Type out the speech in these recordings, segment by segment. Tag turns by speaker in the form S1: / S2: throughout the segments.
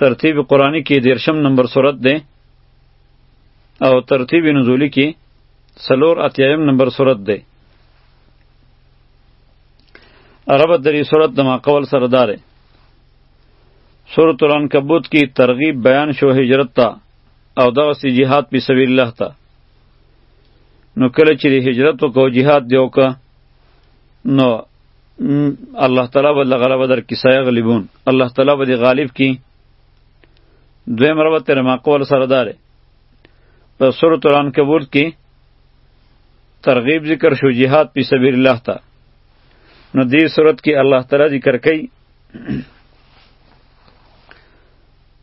S1: ترتیب قرآنی کې دیرشم نمبر صورت دی او ترتیب نزولی کې سلور اتیایم نمبر صورت دی عربت دری صورت دما قول سرداره سورت العنکبوت کی ترغیب بیان شو هجرت ته او دغه سی جهاد په سبیل الله ته نو کله چې هجرت وکاو جهاد دی وکړه نو الله تعالی به لغلبه در کی سیغلبون الله تعالی به دی غالب کی دویم روایت تر ما قول سره داره په سورۃ العنکبوت کې ترغیب ذکر شو jihad په سبیل الله ته نو دې صورت کې الله تعالی ذکر کوي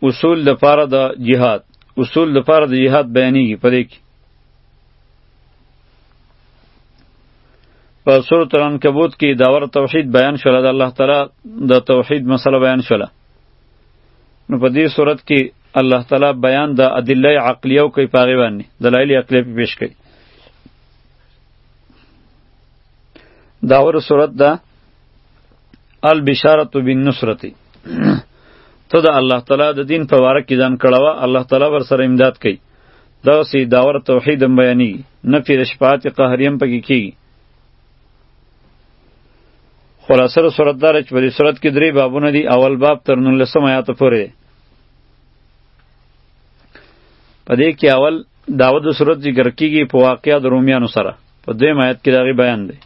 S1: اصول د پاره د jihad اصول د پاره د jihad بیانېږي په دې کې په سورۃ العنکبوت کې داور توحید بیان شول د الله تعالی د توحید مسله بیان شول نو په دې صورت کې الله تعالی بیان د ادله عقلیه او کوي پاغي باندې دلایل عقلیه پیش کړي داور صورت دا البشارت بالنصرتی ته د الله تعالی د دین په واره کې ځان کړه الله تعالی ور سره امداد کوي دغه سي داور توحید هم بیانی نه پیر شفاعت قهری هم پکې کی خلاصه صورت دار چې په دې صورت کې درې بابونه دي اول باب تر 19 آیات پورې په دې کې اول داود صورت ذکر کیږي په واقعیا د رومیانو سره په دویم آیت کې دغه بیان دی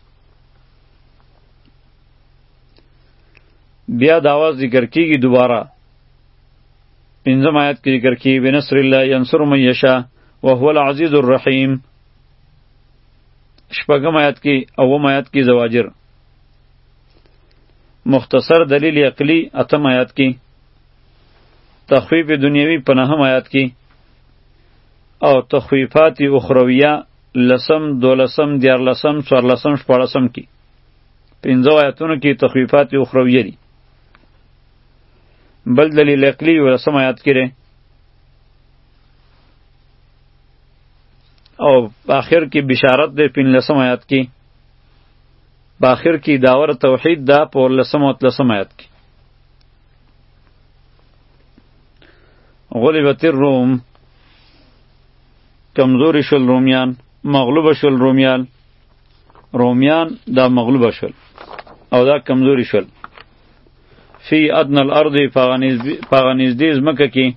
S1: بیا داوا ذکر کیږي دوباره پنځم آیت کې ذکر کی بنصر الله ينصر من یشا وهو العزیز الرحیم شپږم آیت کې اوم آیت کې زواجر مختصر دلیل عقلی اتم آیت کې تخویف دنیوی پناهم آیت کې او تخویفات اخرویه لسم دولسم دیارلسم څوارلسم شپاړسم کې پنځو آیتونو کې تخویفات اخرویه دي بل دلیل عقلی یو لسم آیات کې دی او په آخر کې بشارت دی په لسم آیات کې په آخر کې داور توحید دا په لسم او لسم آیات کې غلبت الروم کمزوری شل رومیان مغلوب شل رومیان رومیان دا مغلوب شل او دا کمزوری شل فی ادنى الارض پاغه نږدې ځمکه کې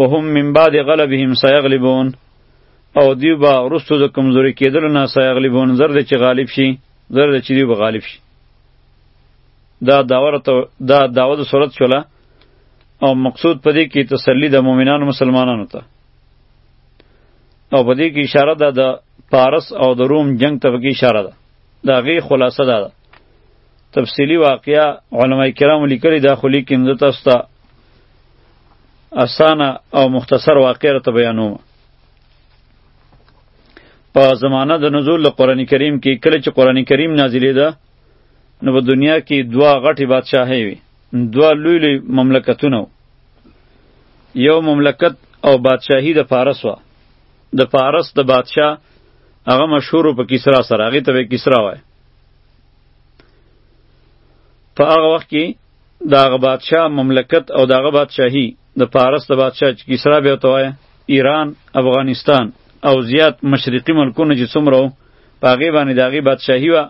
S1: وهم من بعد غلبهم سیغلبون او دیو به وروسته د کمزوري کېدلو نه سیغلبون زر دی چې غالب شي زر دی چې دیو به غالب شي دا داور دا داوه د صورت شوله او مقصود په دې کې تسلی د مؤمنانو مسلمانانو ته او په دې کې اشاره ده د پارس او د روم جنگ ته پکې اشاره ده د هغې خلاصه ده تفصیلی واقعا علما کرام لیکلی دا خو لیکم زه تاسو ته اسانه او مختصر واقع را ته بیانوم په زمانه د نزول له قرآن کریم کې کله چې قرآن کریم نازلېده نو په دنیا کې دوه غټې بادشاهۍ وي دوه لوی لوی مملکتونه یو مملکت او بادشاهي د فارس وه د فارس د بادشاه هغه مشهور په کسرا سره هغې ته به کسرا وایي په هغه وخت کې د هغه بادشاه مملکت او د هغه بادشاهي د پارس د بادشاه چې کسرا بیا ورته وایه ایران افغانستان او زیات مشرقي ملکونه چې څومره وو په هغې باندې د هغې بادشاهي وه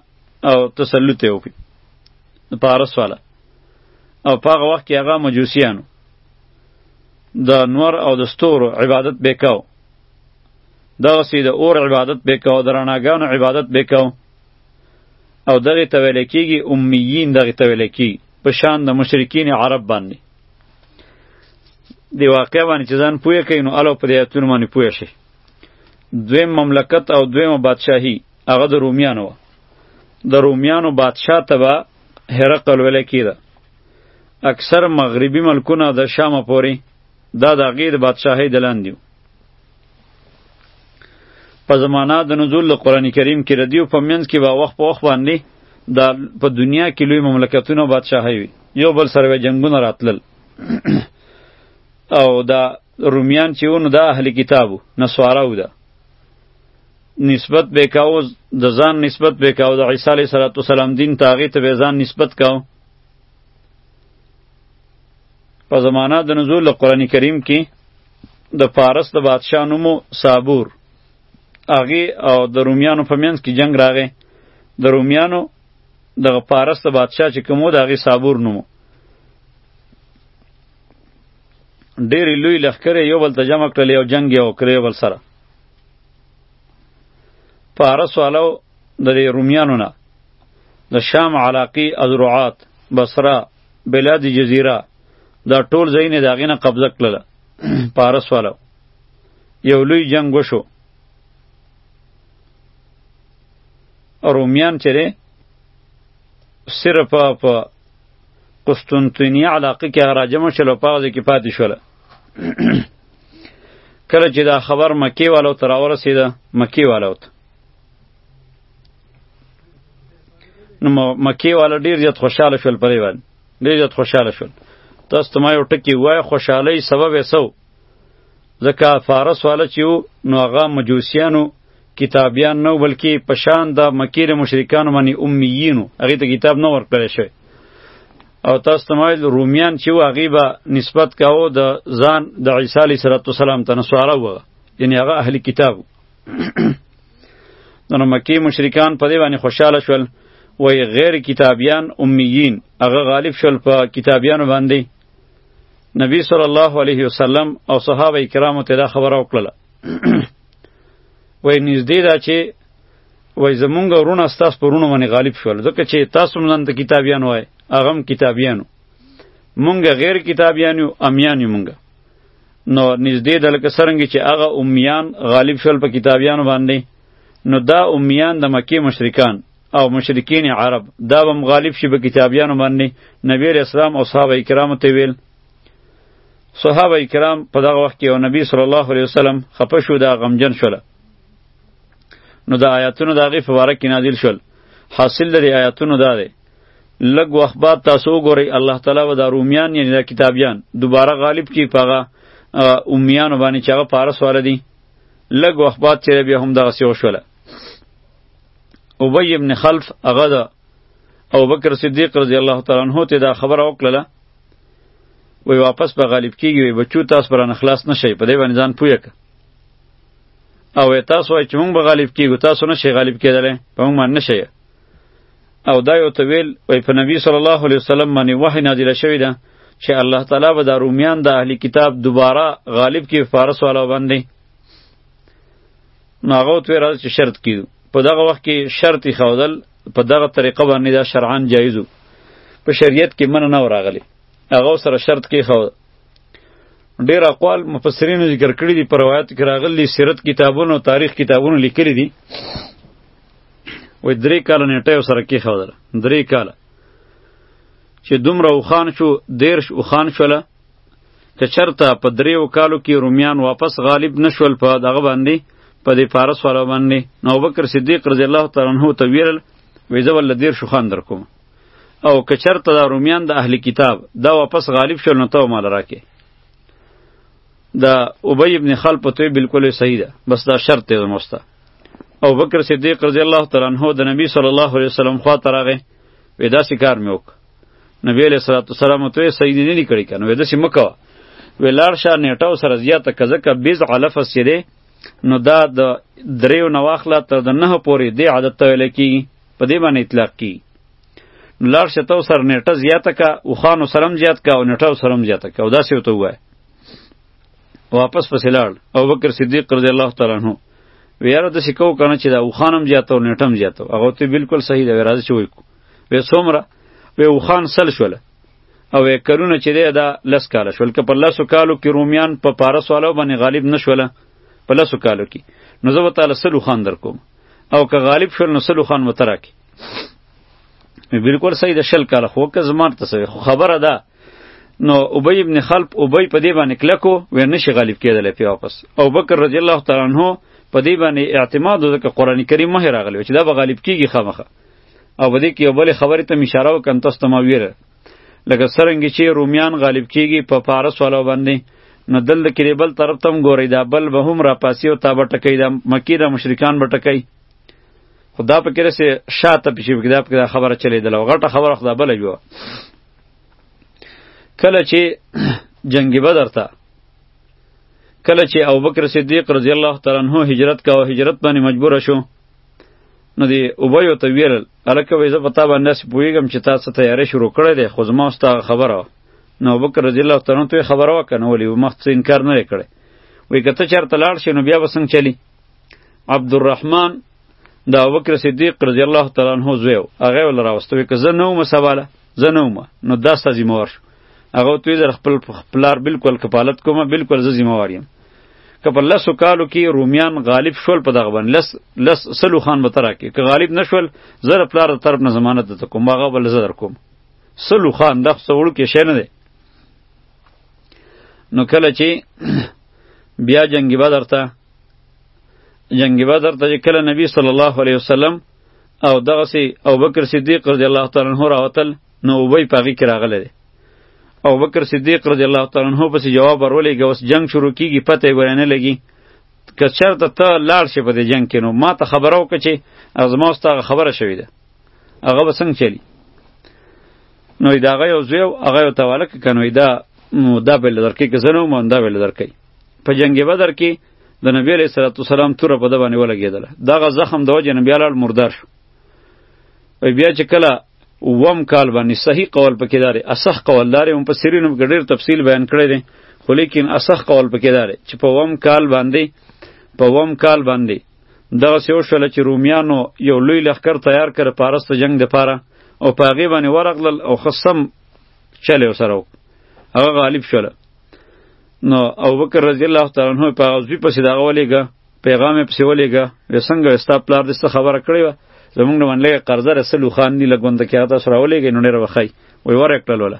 S1: او تسلط یې وکړي د پارس والا او په هغه وخت کې هغه مجوسیانو د نور او د ستورو عبادت به کاو دغسې د اور عبادت به کاو د رڼاګانو عبادت به کاو او دغه ته ویل کیږي امیین دغه ته ویل کی په شان د مشرکین عرب باندې دی واقع باندې چې ځان پوهه کوي نو الو په دې اتونو باندې پوهه شي دویم مملکت او دویم بادشاهي هغه د رومیانو و د رومیانو بادشاه ته به هرقل ویل کیده اکثر مغربي ملکونه د شام پورې دا د هغې د بادشاهۍ د لاندې په زمانہ د نزول قرآن کریم کې ردیو په منځ کې به وخت په وخت باندې د په دنیا کې لوی مملکتونه او بادشاهي وي یو بل سره به جنگونه راتلل او دا رومیان چې ونه د اهل کتابو نسوارا و ده نسبت به کاو د ځان نسبت به کاو د عیسی علیه السلام دین ته هغې ته به ځان نسبت کاو په زمانه د نزول قرآن کریم کې د پارس د بادشاه نوم صابور هغه او د رومیانو په منځ کې جنگ راغی د رومیانو دغه پارس د بادشاه چې کومو د هغه صابور نوم ډېر لوی لخر یو بل ته جمع کړل یو جنگ یو کړی بل سره پارس والو د رومیانو نه د شام علاقی ازرعات بصره بلاد جزیره دا ټول ځای نه داغې نه قبضه کړله پارس والا یو لوی جنگ وشو رومیان چې دی صرف په قسطنطینیه علاقه کې هغه راجمع شول او په هغه ځای کې پاتې شول کله چې دا خبر مکې والو ته راورسېده مکې والو ته نو مکې والا ډېر زیات خوشحاله شول پرې باندې ډېر زیات خوشاله شول تاسو ته ما یو ټکی وای خوشحالۍ سبب یې سو ځکه فارس والا چې وو نو هغه مجوسیانو کتابیان نه بلکې په شان د مکې د مشرکانو باندې امیینو هغې ته کتاب نه ورکړی شوی او تاسو ته وایل رومیان چې و هغې به نسبت کاوه د ځان د عیسی علیه صلات وسلام ته نصارا وه یعنې هغه اهل کتاب نو مکی مشرکان په دې باندې خوشاله شول وای غیر کتابیان امیین هغه غالب شول په کتابیانو باندې نبی صلی الله علیه وسلم او صحابه کرامو ته دا خبره وکړه وای نږدې دا چې وای زمونږ ورونه ستاس پرونه باندې غالب شول ځکه چې تاسو مونږ ته کتابیان وای هغه هم کتابیانو مونږ غیر کتابیان یو امیان یو مونږ نو نږدې ده لکه څرنګه چې هغه امیان غالب شول په کتابیانو باندې نو دا امیان د مکې مشرکان او مشرکین عرب دا به غالب شي په کتابیانو باندې نبی اسلام او صحابه کرامو ته ویل صحابه کرام په دغه وخت کې او نبی صلی الله علیه وسلم خپه شو دا غمجن شول نو دا آیاتونه د هغې په باره کې نازل شول حاصل د آیاتونو دا دی لږ وخت بعد تاسو وګورئ الله تعالی به دا رومیان یعنی دا کتابیان دوباره غالب کی پغه امیانو باندې چې هغه پارس والا دي لږ وخت بعد چې بیا هم دغسې وشوله ابی ابن خلف هغه د ابوبکر صدیق رضی الله تعالی عنه ته دا خبره وکړله وی واپس به غالب کیږي وی بچو تاسو پر خلاص نشئ په دې باندې ځان پوهه ک او تاسو وای چې مونږ به غالب کیږو تاسو نشئ غالب کېدلی په مونږ باندې نشئ او دا یو ته ویل وای په نبی صلی الله علیه وسلم باندې وحی نازل شوی ده چې الله تعالی به دا رومیان د اهلی کتاب دوباره غالب کې فارس والا باندې نو هغه ته راځي چې شرط کیو په دغه وخت کې شرط خودل په دغه طریقه باندې دا شرعاً جایزو په شریعت کې من نه وراغلی هغه سره شرط کې خو ډیر اقوال مفسرین ذکر کړی دي پر روایت کې راغلي سیرت کتابونو تاریخ کتابونو لیکلي دي وای درې کاله نیټه یو سره کې خو دره درې کاله چې دومره وخان شو دیرش وخان شوله که چرته په دریو کالو کې رومیان واپس غالب نشول په دغه باندې په دې فارس والا باندې نو ابوبکر صدیق رضی الله تعالی عنہ ته ویل وې زه ول دیر شو خان در کوم او که چرته دا رومیان د اهل کتاب دا واپس غالب شول نو ته مال راکې دا ابی ابن خلف ته بالکل صحیح ده بس دا شرط دی زموږ او بکر صدیق رضی الله تعالی عنہ د نبی صلی الله علیه وسلم خوا ته راغی وې داسې کار مې وک نبی علیہ الصلوۃ والسلام ته یې سیدی نه کړی کنه وې داسې مکه وې لاړ شه نیټه سره زیاته کزه ک بیز علف سره نو دا د دریو نواخله تر د نه پورې دی عادت ته ویل کی په دې باندې اطلاق کی نو لاړ شه تو سر نیټه زیاته کا او خان سرم زیات کا او نیټه سرم زیاته کا او داسې وته وای واپس پسې لاړ او بکر صدیق رضی الله تعالی عنہ ویاره د سکو کنه چې دا او خانم زیاته او نیټم زیاته هغه ته بالکل صحیح دی راځي چې وای کو وې څومره وې او خان سل شول او وې کرونه چې دی دا لس کال شول که په لاسو کالو کې رومیان په پارس والو باندې غالب نشول په لاسو کالو کې نو زه تعالی سلو خان در کوم او که غالب شول نو سلو خان متراکی بالکل صحیح ده شل کاله خو که زمان ته خبره ده نو ابی ابن خلف ابی په دې باندې کلکو و نه شي غالب کېدل په واپس او بکر رضی الله تعالی عنہ په دې باندې اعتماد وکړ قرآن کریم مه راغلی چې دا به غالب کیږي خامخه او بده کې یو بل خبره ته اشاره وکم تاسو ته ما ویره لکه سرنګ چې رومیان غالب کیږي په پارس والو باندې نو دل د کې بل طرف تم ګوري دا بل به هم را پاسی او تابه ټکې دا مکی دا مشرکان به ټکې خدا په کې رسه شاته پښې کې دا خبره چلې دل غټه خبره خدا بل یو کله چې جنگ بدر ته کله چې ابوبکر صدیق رضی الله تعالی عنہ هجرت کاوه هجرت باندې مجبور شو نو دی اوبیو ته ویل الکه وې زه په تا باندې سې پوهېږم چې تا څه تیاری شروع کړی دی خو زما ستا خبره نو ابوبکر رضی الله تعالی عنہ خبره وکنه ولی مخ څه انکار نه کړی وی کته چرته لاړ شې نو بیا وسنګ چلی عبدالرحمن د ابوبکر صدیق رضی الله تعالی عنہ زوی و هغه ول راوستوي که زه نه وم سواله زه نه وم نو دا ستا ذمہ وار شو هغه توی زر خپل پلار بالکل کفالت کوم بالکل زه ذمہ وار یم که په لسو کالو کې رومیان غالب شول په دغه باندې لس لس سلو خان به ترا کې که غالب نشول زر پلار طرف نه ضمانت ته کوم هغه بل زر کوم سلو خان د څوړ کې شې نه دی نو کله چې بیا جنگ بدر ته جنگ بدر ته چې کله نبی صلی الله علیه وسلم او دغسې ابوبکر صدیق رضی الله تعالی عنه راوتل نو ابی په هغې کې راغلی دی ابوبکر صدیق رضی الله تعالی عنه پسې جواب ورولېږه اوس جنګ شروع کیږي پته یې ګورې نه لګي که چېرته ته لاړ شې په دې جنګ کې نو ما ته خبره وکړه چې زما اوس ته هغه خبره شوې ده هغه به څنګه چلی نو دا هغه یو زوی او هغه یو تواله که که نو دا دا به له درکې که زه نه وم دا به له درکې په جنگ بدر کې د نبی علیہ الصلوۃ والسلام تور په دبانې ولګیدل دغه زخم د وجه نبی علیه مردار شو او بیا چې کله وم کال باندې صحیح قول پکې داري اصح قول داري هم په سرینو کې ډېر تفصیل بیان کړی دی خو لیکن اصح قول پکې داري چې په وم کال باندې په وم کال باندې دغه سیو شول چې رومیانو یو لوی لخر تیار کړ پارس ته جنگ د پاره او په هغه باندې ورغلل او خصم چلی وسره هغه غالب شول نو ابو بکر رضی الله تعالی عنہ په غزوی پسې دا غولېګا پیغام یې پسې ولېګا و څنګه ستا پلار دې خبره کړې و زمونږ نه منلې قرضه رسول خان دی لګوند کې هغه سره ولېګې نو ډېر وخی وی ور کړل ولا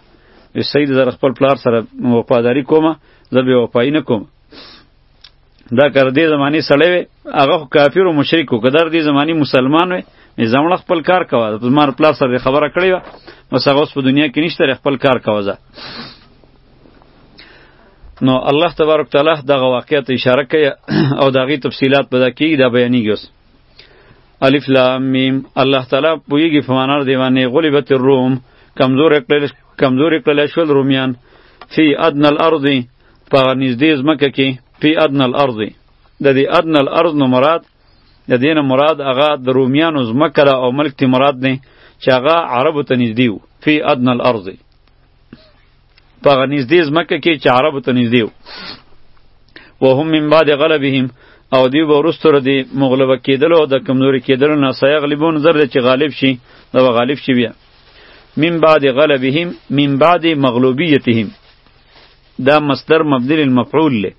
S1: وی سید زر خپل پلار سره وفاداری کومه زه به وفای نه کوم دا کار دې زمانی سړی وي هغه کافر او مشرک کو قدر دې زمانی مسلمان وي زمړ خپل کار کوه د مار پلا سره خبره کړی و بس هغه اوس په دنیا کې نشته خپل کار کوه نو الله تبارک تعالی دغه واقعیت اشاره کوي او دغه تفصيلات به دا کیږي دا بیانېږي اوس الف لام میم الله تعالی پویږي فمانار دیوانه غلبت الروم کمزور کړل کمزور کړل شول رومیان فی ادنى الارض په نږدې ځمکه کې فی ادنى الارض د دې ادنى الارض نو مراد د دین مراد هغه د رومیانو ځمکه ده او ملک تی مراد نه چې هغه عربو ته نږدې وو فی ادنى الارض په هغه نږدې ځمکه کې چې عربو ته نږدې وو وهم من بعد غلبهم او دی به وروسته ر دې مغلبه کېدلو او د کمزوري کېدلو نه سیغلبون زر دی چې غالب شي دا به غالب شي بیا من بعد غلبهم من بعد مغلوبیتهم دا مصدر مبدل المفعول له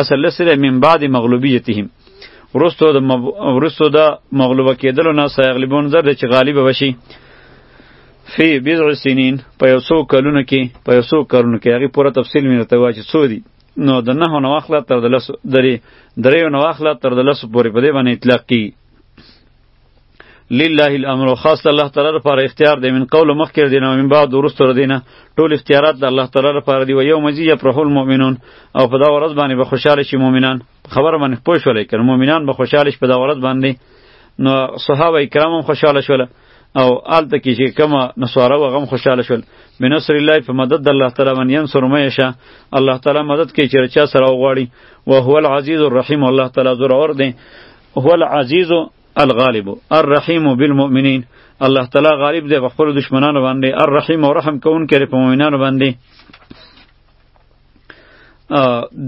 S1: اصل لسره من بعد مغلوبیتهم ورستو د مب... ورستو د مغلوبه کېدلو نه سیغلبون زر چې غالب وشي فی بضع سنین په یو څو کلونو کې په یو څو کلونو کې هغه پوره تفصیل مې راته واچ څو دي نو د نه نو واخله تر د لس درې درې نو واخله تر د لس پورې په دې باندې اطلاق کی لله الامر خاص د الله تعالی لپاره اختیار دی من قول مخکې دی نه من بعد ورسته ور دینه ټول اختیارات د الله تعالی لپاره دی و یوم یجی یفرح المؤمنون او په دا ورځ باندې به خوشاله شي مؤمنان خبر باندې پوه شولې کړه مؤمنان به خوشاله شي په دا ورځ باندې نو صحابه کرام هم خوشاله شول او آلته کې چې کومه نصاره و غم خوشاله شول بنصر الله په مدد د الله تعالی من ینصر ما یشا الله تعالی مدد کوي چې چا سره وغواړي او هو العزیز الرحیم الله تعالی زور اور دی هو العزیز الغالب الرحیم بالمؤمنین الله تعالی غالب دی په خپل دشمنانو باندې الرحیم او رحم کوونکی دی په مؤمنانو باندې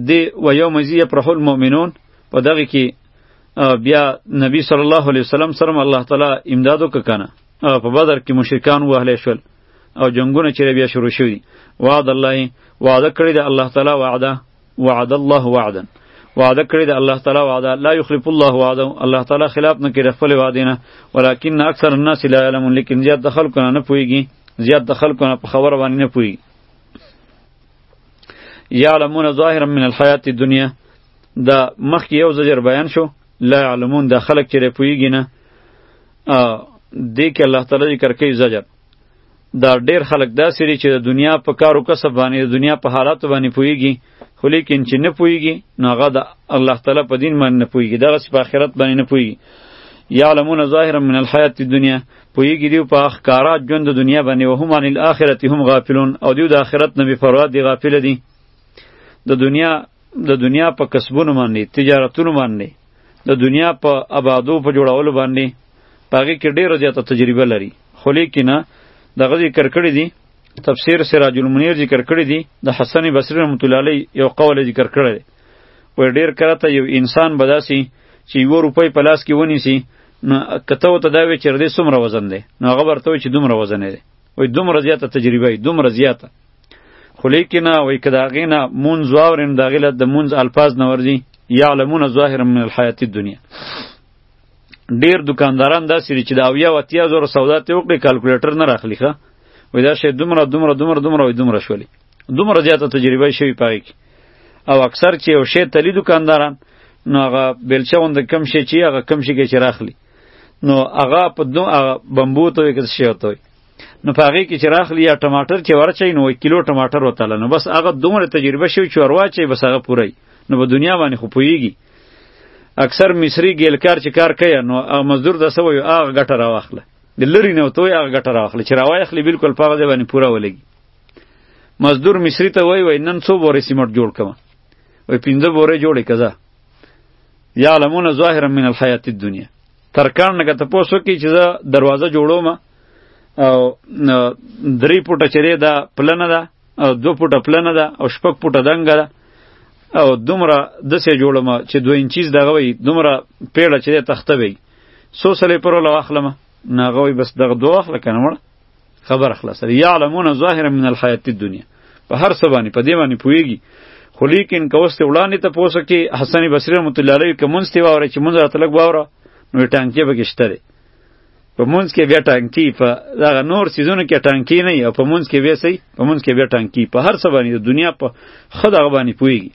S1: دی و یوم یفرح المؤمنون په دغه کې بیا نبی صلی الله علیه وسلم سره الله تعالی امداد وککنه په بدر کې مشرکان وهلی شول او جنگونه چې بیا شروع شوي وعد الله وعده کړی د الله تعالی وعده وعد الله وعدا وعده کړی د الله تعالی وعده لا یخلف الله وعده الله تعالی خلاف نه کړي خپل وعده نه ولکن اکثر الناس لا علمون لیکن زیات د خلکو نه پویږي زیات د خلکو نه په خبر باندې نه پویږي یعلمون ظاهرا من الحیات الدنیا دا مخکې یو زجر بیان شو لا علمون دا خلک چې پویږي نه دې کې الله تعالی ذکر کوي زجر دا ډیر خلک داسې دي چې د دنیا په کار او کسب باندې د دنیا په حالاتو باندې پوهیږي خو لیکن چې نه پوهیږي نو هغه د الله تعالی په دین باندې نه پوهیږي دغسې په آخرت باندې نه پوهیږي یعلمون ظاهرا من الحیات الدنیا پوهیږي دیو په ښکارا ژوند د دنیا باندې او هم عن الاخرت هم غافلون او دیو د آخرت نه بې پروا دي غافل دي د دنیا د دنیا په کسبونو باندې تجارتونو باندې د دنیا په آبادو په جوړولو باندې په هغې کې ډېره زیاته تجربه لري خو لیکنه دغه ذکر کړی دی تفسیر سراج المنیر ذکر کړی دی د حسن بصری رحمت الله علیه یو قول ذکر کړی دی وای ډیر کرته یو انسان بداسي چې یو روپۍ په لاس کې ونیسي نو کته وته دا وی چې ردی څومره وزن دی نو هغه ورته وی چې دومره وزن دی وای دومره زیاته تجربه وي دومره زیاته خو لیکنه وای کدا غینا مون زواورین داغله د مونز الفاظ نورځي یعلمون ظاهرا من الحیات الدنیا ډیر دکانداران داسې دي چې د اویا او اتیا زره سودا ته وکړي کالکولیټر نه راخلي ښه وایي دا شی دومره دومره دومره دومره وایي دومره شولې دومره زیاته تجربه یې شوې په هغې کې او اکثر چې یو شی تلي دکانداران نو هغه بیلچه غوند کم شي چې هغه کم شي کې چې راخلي نو هغه په دو هغه بمبو ته وي که څه شی ورته وي نو په هغې کې چې راخلي یا ټماټر چې ورچوي نو کیلو ټماټر وتله نو بس هغه دومره تجربه شوي چې ورواچوي بس هغه پوره نو په دنیا باندې خو پوهېږي اکثر مصری ګیلکار چې کار کوي نو هغه مزدور د سوي هغه ګټه راوخله د لری نه توي هغه ګټه راوخله چې راوخلی بالکل په هغه باندې پوره ولګي مزدور مصری ته وای وای نن څو بورې سیمټ جوړ کما وای پنځه بورې جوړې کزا یعلمون ظاهرا من الحیات الدنیا ترکان نه ته پوسو کی چې دروازه جوړوم او درې پټه چره دا پلن ده او دو پټه پلنه ده او شپږ پټه دنګه ده او دومره دسې جوړم چې دوه انچیز دغه وي دومره پیړه چې تخته وي څو سلې پر له واخلم نه غوي بس دغه دوه واخله کنه مړه خبر خلاص یعلمون ظاهرا من الحیات الدنیا په هر څه باندې په دې باندې پوهیږي خو لیکن که اوس ته وړاندې ته پوسه کې حسن بصری رحمت الله علیه کومونځ ته واوره چې مونږ راته لږ واوره نو ټانکې به کې شته په مونږ کې بیا ټانکی په دغه نور سیزونو کې ټانکی نه او په مونږ کې بیا سي په مونږ کې بیا ټانکی په هر څه باندې د دنیا په خدغ باندې پويږي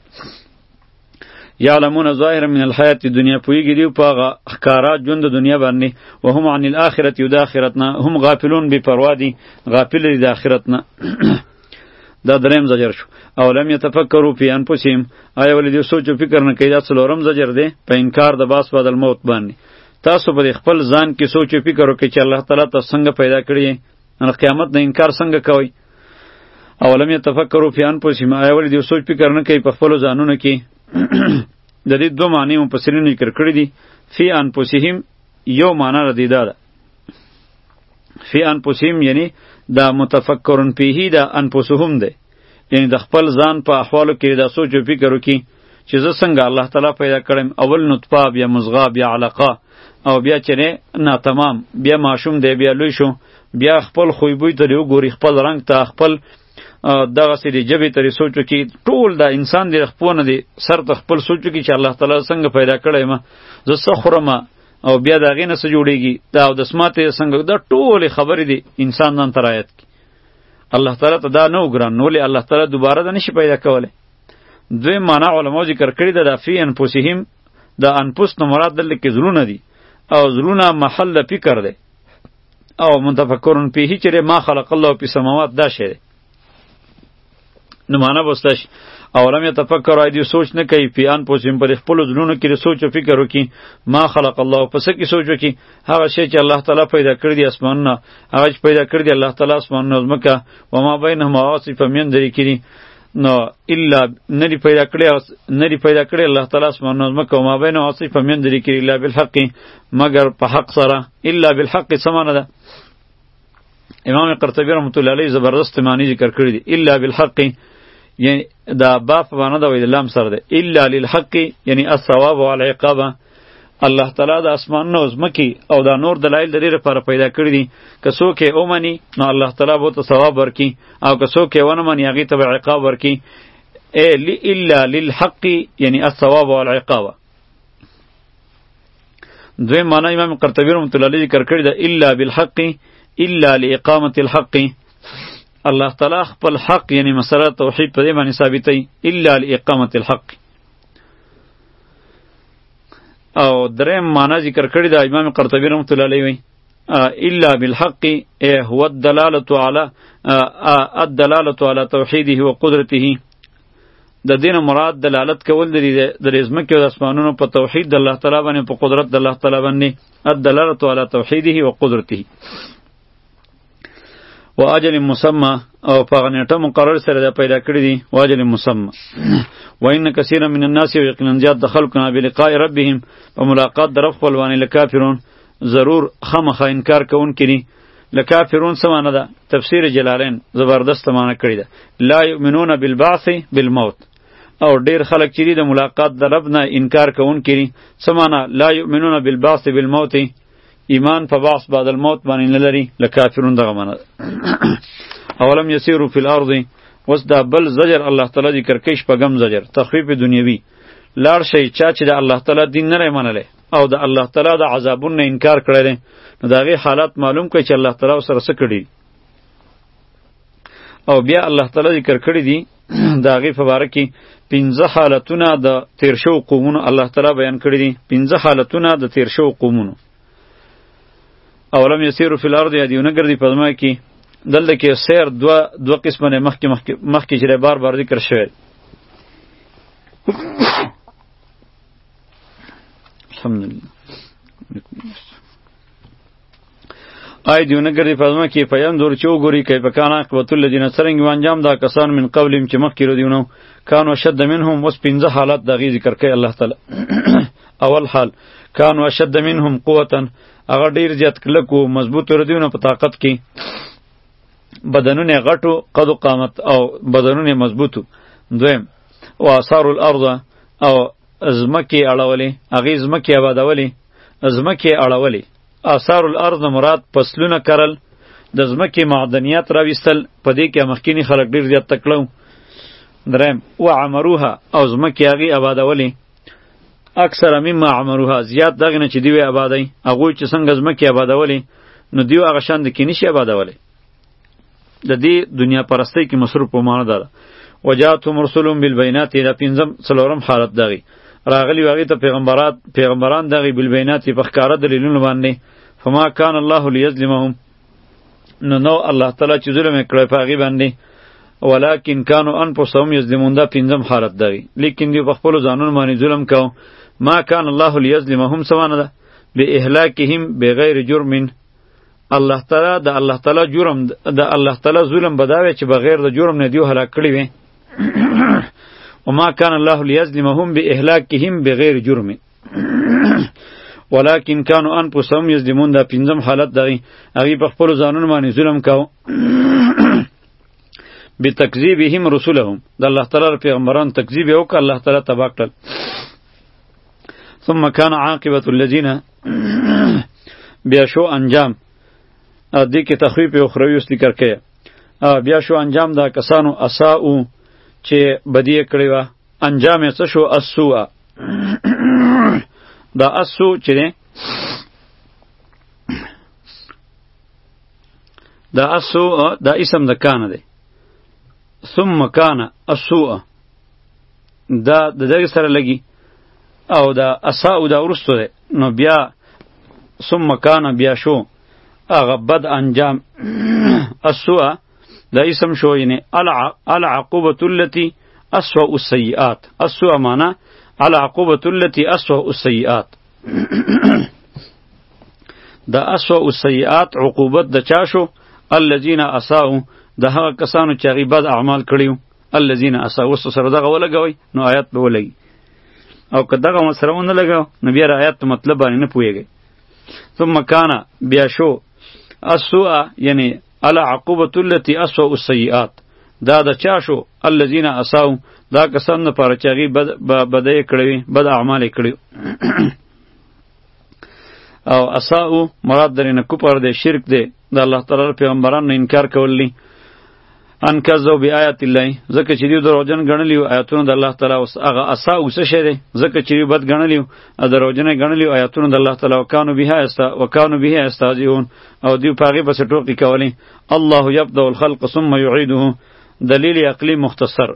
S1: یعلمون ظاهرا من الحیات دنیا پویږي دی په هغه ښکارا ژوند د دنیا باندې و هم عن الاخرت یو د اخرت نه هم غافلون بی پروا دي غافل دي د اخرت نه دا دریم زجر شو او لم یتفکروا فی انفسهم آیا ولې دې سوچ او فکر نه کوي دا څلورم زجر دی په انکار د باس بعد الموت باندې تاسو په خپل ځان کې سوچ او فکر وکړئ چې الله تعالی تاسو څنګه پیدا کړی نو قیامت نه انکار څنګه کوي اولم یتفکروا فی انفسهم آیا ولې دې سوچ فکر نه کوي په خپل ځانونو کې د دې دوه معنی مو په سرینو ذکر کړی دي فی انفسهم یو معنی را دی دا ده فی انفسهم یعنی دا متفکرون پیه دا انفسهم ده یعنی د خپل ځان په احوالو کې دا سوچ او فکر وکړي چې زه څنګه الله تعالی پیدا کړم اول نطفه بیا مزغه بیا علقه او بیا چره نه تمام بیا ماشوم دی بیا لوی شو بیا خپل خویبوی ته یو ګوري خپل رنگ ته خپل دغه سری جبې ترې سوچو کې ټول دا انسان دی خپونه دی سر ته خپل سوچو کې چې الله تعالی څنګه پیدا کړی ما زه څه خورم او بیا دا غینه سره جوړیږي دا د سماته څنګه دا ټول خبرې دی انسان نن ترایت کی الله تعالی ته دا نه وګران نو له الله تعالی دوباره د نشي پیدا کوله دوی معنا علماء ذکر کړی دا فی انفسهم دا انفس نو مراد دلته کې زلون دي او زلون محل فکر دی او متفکرون پیه چیرې ما خلق الله په سماوات دا شی نو معنا بوستش اولم یتفکر ایدی سوچ نه کوي په ان پوسیم پر خپل ځلونو کې سوچ او فکر وکي ما خلق الله پس کې سوچ وکي هغه شی چې الله تعالی پیدا کړی دی اسمانونه هغه چې پیدا کړی دی الله تعالی اسمانونه زمکه و ما بینهما واصف من درې کړي نو الا ندی پیدا کړی ندی پیدا کړی الله تعالی اسمانونه زمکه و ما بینه واصف من درې کړي الا بالحق مگر په حق سره الا بالحق سمانه ده امام قرطبی رحمت الله علیه زبردست معنی ذکر کړی دی الا بالحق یعنی دا با په معنا دا ویل لام سره ده الا للحق یعنی الثواب والعقاب الله تعالی د اسمان نو زمکی او دا نور دلایل د لري لپاره پیدا کړی دي که څوک یې اومني نو الله تعالی به ته ثواب ورکي او که څوک یې ونه مني هغه ته عقاب ورکي الا للحق یعنی الثواب والعقاب دوی معنی امام قرطبی رحمت الله علیه ذکر کړی دا الا بالحق الا لاقامه الحق الله تعالی خپل حق یعنی مسله توحید په دې باندې ثابتې الا لاقامه الحق او درې معنی ذکر کړی دا امام قرطبی رحمت الله علیه الا بالحق هو الدلاله على الدلاله على توحيده وقدرته د دین مراد دلالت کول د د ځمکې او د اسمانونو په توحید د الله تعالی باندې په قدرت د الله تعالی باندې الدلاله علی توحیده او قدرته و اجل مسمى او په غنیټه مقرر سره دا پیدا کړی دی و اجل مسمى و ان کثیر من الناس یقینا زیاد د خلق نه بلقاء ربهم په ملاقات در خپل باندې لکافرون ضرور خامخا انکار کوونکې دي لکافرون څه معنی ده تفسیر جلالین زبردست معنی کړی ده لا یؤمنون بالبعث بالموت او ډیر خلک چې د ملاقات د رب نه انکار کوون کړي څه معنی لا یؤمنون بالبعث بالموت ایمان په بعث بعد الموت باندې نه لري لکافرون دغه معنی ده اولم یسیرو فی الارض وس دا بل زجر الله تعالی ذکر کیش په غم زجر تخفیف دنیوی لاړ شي چا چې د الله تعالی دین نه منله او د الله تعالی د عذابونو نه انکار کړی دی نو د هغې حالت معلوم کړئ چې الله تعالی سره څه کړي او بیا الله تعالی ذکر کړی دی د هغې په باره کې پنځه حالتونه د تیر شو قومونو الله تعالی بیان کړی دي پنځه حالتونه د تیر شو قومونو اولم یسیرو فی الارض یا دیونه ګرځي په ځمکه کې دلته کې سیر دوه دوه قسمه نه مخکې مخکې مخکې چې بار بار ذکر شوی الحمدلله آی دیونه ګرځي پزما کې پیان دور چو ګوري کې په کانا قوت الذین سرنګ وانجام دا کسان من قولم چې مخ کې ردیونو کانو شد منهم وس پنځه حالت د غی ذکر کوي الله تعالی اول حال کانو شد منهم قوتا هغه ډیر زیات کلکو مضبوط ردیونه په طاقت کې بدنونه غټو قد قامت او بدنونه مضبوطو دویم او آثار الارض او ځمکې اړولې هغې ځمکې آبادولې ځمکې اړولې آثار الارض نه مراد فصلونه کرل د ځمکې معدنیات راویستل په دې کې مخکیني خلک ډېر زیات تکړه وو دریم و عمروها او ځمکې هغې آبادولې اکثر مما عمروها زیات دغه نه چې دوی آبادی هغوی چې څنګه ځمکې آبادولې نو دیو هغه شان د کې نشي آبادولی د دې دنیا پرستۍ کې مصروف په معنا ده وجاتهم رسولهم بالبینات دا پنځم څلورم حالت دغی راغلی واغی ته پیغمبرات پیغمبران دغی بالبینات په ښکارا دلیلونه باندې فما کان الله لیظلمهم نو نو الله تعالی چې ظلم کړی په غی باندې ولکن کانو انفسهم یظلمون دا پنځم حالت دغی لیکن دی په خپل ځانون باندې ظلم کو ما کان الله لیظلمهم سوانه ده به اهلاکهم بغیر جرم الله تعالی د الله تعالی جرم د الله تعالی ظلم بداوي چې بغیر د جرم نه دیو هلاک کړی وي وما كان الله ليظلمهم باهلاكهم بغیر جرم ولكن كانوا انفسهم يظلمون دا پنځم حالت دغه هغه په خپل ځانونو باندې ظلم کاو بتکذیبهم رسولهم د الله تعالی پیغمبران تکذیب وکړ الله تعالی تباہ کړل ثم كان عاقبه الذين بیا شو انجام دې کې تخویف او خروی اوس ذکر کړي بیا شو انجام دا کسانو اساو چې بدی کړی و انجام یې څه شو اسو دا اسو چې دا اسو دا اسم د کان دی ثم کان اسو دا د دغه سره لګي او دا اسا او دا ورستو ده نو بیا ثم کان بیا شو هغه بد انجام اسوا دا اسم شو یعنی العقوبه التي اسوا السیئات اسوا معنا العقوبه التي اسوا السیئات دا اسوا السیئات عقوبت د چا شو الذين اساءوا د هغه کسانو چې هغه بد اعمال کړیو الذين اساوس سره دغه ولګوي نو آیات به ولګي او که دغه سره ونه لګاو نو بیا آیات ته مطلب باندې نه پوهیږي ثم کان بیا شو اسوء یعنی الا عقوبه التي اسوء السيئات دا د چا شو الذين اساو دا کسان نه پاره چاغي بد بد کړی بد اعمال کړی او اساو مراد درې نه کوپر دی شرک دی د الله تعالی پیغمبران نه انکار کول دي ان کذو بی آیات الله زکه چې دی دروژن غنلی آیاتونه د الله تعالی اوس هغه اسا اوسه شه دی زکه چې بد غنلی دروژن غنلی آیاتونه د الله تعالی وکانو به است وکانو به استاجون او دی پاغي بس ټوکی کولی الله یبدا الخلق ثم یعیده دلیل عقلی مختصر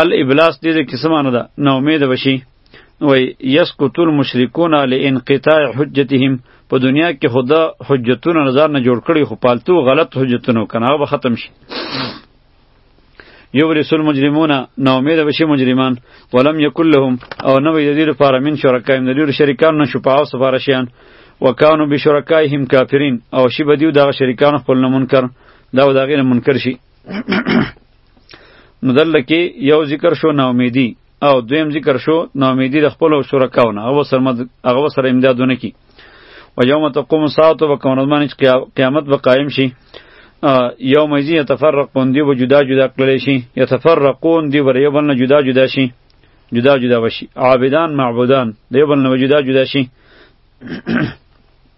S1: الابلاس دې د کیسه معنی ده نا امید بشي وای یسقط المشرکون لانقطاع حجتهم په دنیا کې خدا حجتونه نظر نه جوړ کړي خو پالتو غلط حجتونه کنه به ختم شي یو رسول مجرمون نا امید بشي مجرمان ولم یکل لهم او نه وي د دې لپاره من شرکایم د دې شریکان نه شفاعه او سفارشیان وکانو بشرکایهم کافرین او شی بدیو دغه شریکان خپل نه منکر دا و دغه منکر شي نو دلته کې یو ذکر شو ناامیدی او دویم ذکر شو ناامیدی د خپل شرکاونه هغه سره هغه سره امدادونه کی و یوم تقوم الساعه و کوم ورځ باندې قیامت به قائم شي یوم یزی یتفرقون دی و جدا جدا کړل شي یتفرقون دی ور یو بل نه جدا جدا شي جدا جدا وشي عابدان معبودان دی بل نه جدا جدا شي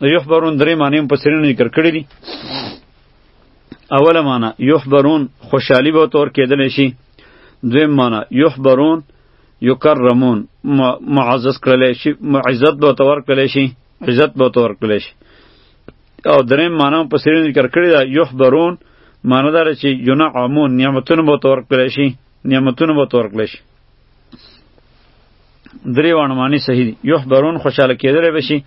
S1: نو یحبرون درې معنی هم په سرینو ذکر کړی دي اوله معنی یحبرون خوشحالی به تور کېدلی شي دویم معنی یحبرون یکرمون معزز کړلی شي عزت به تور کړلی شي عزت به تور کړلی شي او دریم معنی هم په سرینو ذکر کړی ده یحبرون معنی داره چې ینعمون نعمتونه به تور کړلی شي نعمتونه به تور کړلی شي درې وانه معنی صحیح دي یحبرون خوشاله کېدلی به شي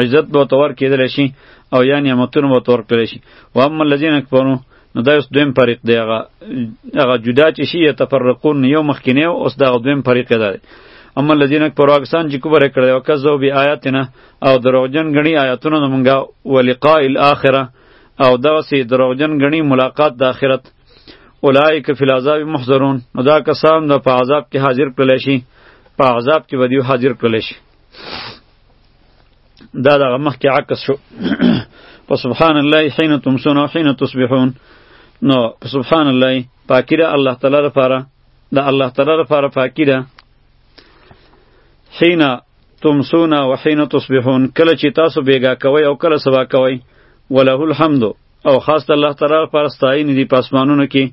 S1: عزت به ورته ورکېدلی شي او یا نعمتونه به ورته ورکړلی شي و اما الذین کفرو نو دا اوس دویم فریق دی هغه هغه جدا چې شي یتفرقون یو مخکینی اوس دغه دویم فریق دی اما الذين كفروا اکسان چې کفر کړی او کذب بیااتنا او دروغجن غنی آیاتونه مونږه ولقاء الاخره او دا سي دروغجن غنی ملاقات د آخرت اولائک فی العذاب محضرون نو دا کسان د په عذاب کې حاضر کړل شي په عذاب کې بدیو حاضر کړل شي دا دغه مخکې عکس شو په سبحان الله حين تمسون او حين تصبحون نو په سبحان الله پاکی ده الله تعالی لپاره د الله تعالی لپاره پاکی ده حين تمسون او حين تصبحون کله چې تاسو بیګا کوي او کله سبا کوي وله الحمد او خاص د الله تعالی لپاره ستاینې دي په اسمانونو کې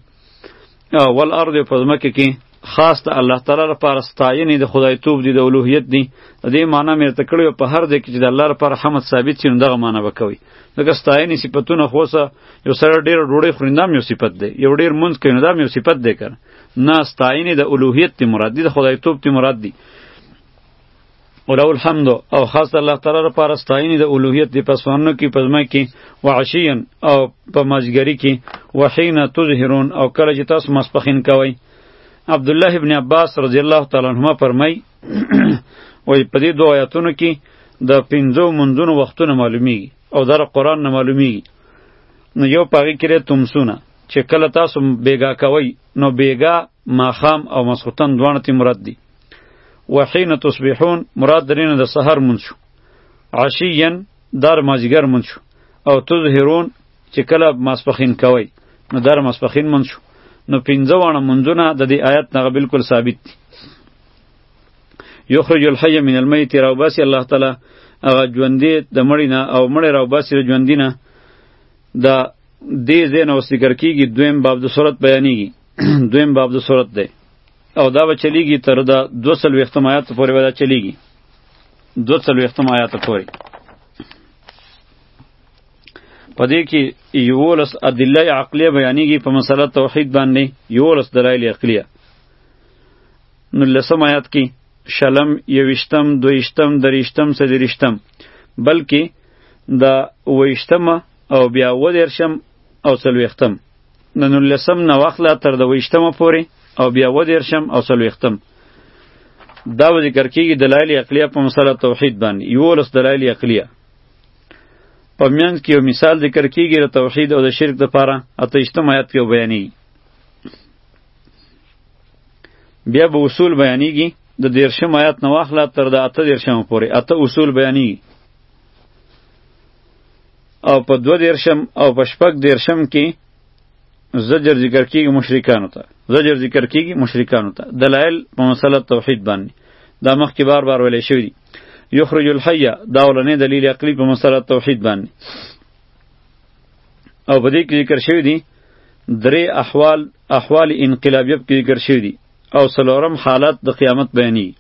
S1: او والارض په ځمکه کې خاص د الله تعالی لپاره ستاینې د خدای توب دي د اولوهیت دي د دې معنی مې ته کړو په هر ځای کې چې د الله لپاره حمد ثابت شي دغه معنی وکوي دغه ستاینې صفاتونه خو سه یو سره ډیر ډوړې خورندام یو صفت دی یو ډیر منځ کې نه دا یو صفت دی کړ نه ستاینې د اولوهیت تی مراد دي د خدای توب تی مراد دي وله الحمد او خاص الله تعالی لپاره ستاینې د اولوهیت دی پسوانو کې پزما کې وعشیا او په مازګری کې وحین تظهرون او کله چې تاسو مسپخین کوي عبد الله ابن عباس رضی الله تعالی عنهما فرمای وای په دې دوه آیاتونو کې د پنځو منځونو وختونه معلومیږي او در قرآن نه معلومیږي نو یو پاغي کې تمسونه چې کله تاسو بیګا کوي نو بیګا ماخام او مسخوتن دوانه تی مراد دی وحین تصبحون مراد درینه د سحر مونږ شو عشیین دار مازیګر مونږ شو او تظهرون چې کله ماسپخین کوي نو دار ماسپخین مونږ شو نو پنځه وانه مونږونه د دې آیت نه بالکل ثابت دي یخرج الحی من المیت راوباسی الله تعالی هغه ژوندې د مړی نه او مړی راوباسی د ژوندې نه د دې زین او ذکر کیږي دویم باب د صورت بیانېږي دویم باب د صورت دی او دا به چلیږي تر دا دو څلوېښتم آیات پورې به دا چلیږي دو څلوېښتم آیات پورې په دې کې یولس ادله عقلیه بیانېږي په مسله توحید باندې یولس دلایل عقلیه نو لسم آیات کې شلم یوشتم دویشتم دریشتم څلوریشتم بلکې د ویشتمه او بیا ودېرشم او څلوېښتم د نولسم نه واخله تر د ویشتمه پورې او بیا ودېرشم او څلوېښتم دا به ذکر کېږي دلایل عقلیه په مسله توحید باندې یولس دلایل عقلیه په منځ کې یو مثال ذکر کېږي د توحید او د شرک دپاره اته یشتم آیات کې بیانېږي بیا به اصول بیانېږي د دېرشم آیات نه واخله تر د اته دېرشمه پورې اته اصول بیانېږي او په دو دیرشم او په شپږ دیرشم کې زجر ذکر کیږي مشرکانو ته زجر ذکر کیږي مشرکانو ته دلایل په مسله توحید باندې دا مخکې بار بار ویل شوی دی یخرج الحی دا ولنې دلیل عقلی په مسله توحید باندې او په دې کې ذکر شوی دی درې احوال احوال انقلابیب کې ذکر شوی دی او سلورم حالت د قیامت بیانیږي